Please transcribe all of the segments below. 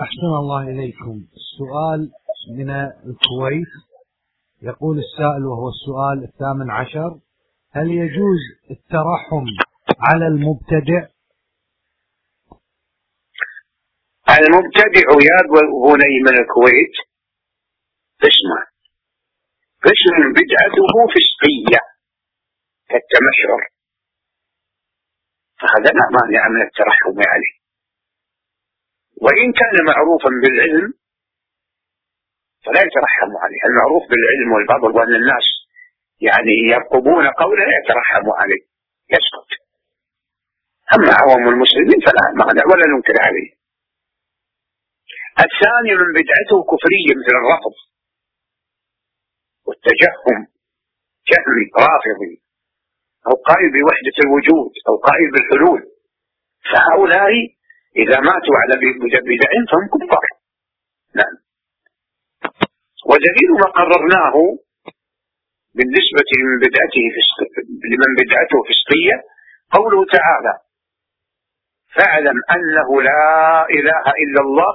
أحسن الله إليكم. السؤال من الكويت. يقول السائل وهو السؤال الثامن عشر هل يجوز الترحم على المبتدع؟ المبتدع يا بني من الكويت. اسمع قسم بدعته فسقية كالتمشر فهذا لا مانع من الترحم عليه. وإن كان معروفا بالعلم فلا يترحم عليه. المعروف بالعلم والفضل وأن الناس يعني يرقبون قوله يترحم عليه يسكت. أما عوام المسلمين فلا معنى ولا ننكر عليه. الثاني من بدعته كفرية مثل الرفض والتجهم جهمي رافضي أو قائل بوحدة الوجود أو قائل بالحلول. فهؤلاء إذا ماتوا على بدع فهم كفار. نعم. ودليل ما قررناه بالنسبة لمن بدعته لمن بدعته فسقية قوله تعالى فاعلم أنه لا إله إلا الله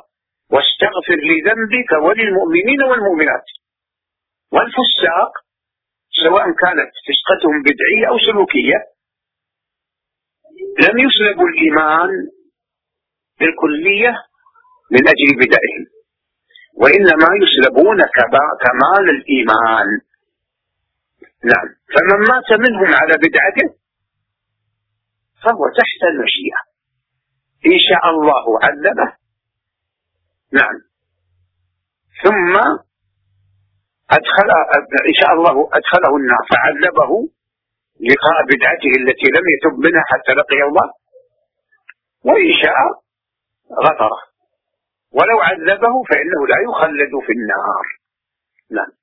واستغفر لذنبك وللمؤمنين والمؤمنات. والفساق سواء كانت فسقتهم بدعية أو سلوكية لم يسلبوا الإيمان بالكلية من أجل بدعهم وإنما يسلبون كمال الإيمان. نعم. فمن مات منهم على بدعته فهو تحت المشيئة. إن شاء الله عذبه نعم. ثم أدخل إن شاء الله أدخله النار فعذبه لقاء بدعته التي لم يتب منها حتى لقي الله. وإن شاء غفره. ولو عذبه فإنه لا يخلد في النار. نعم.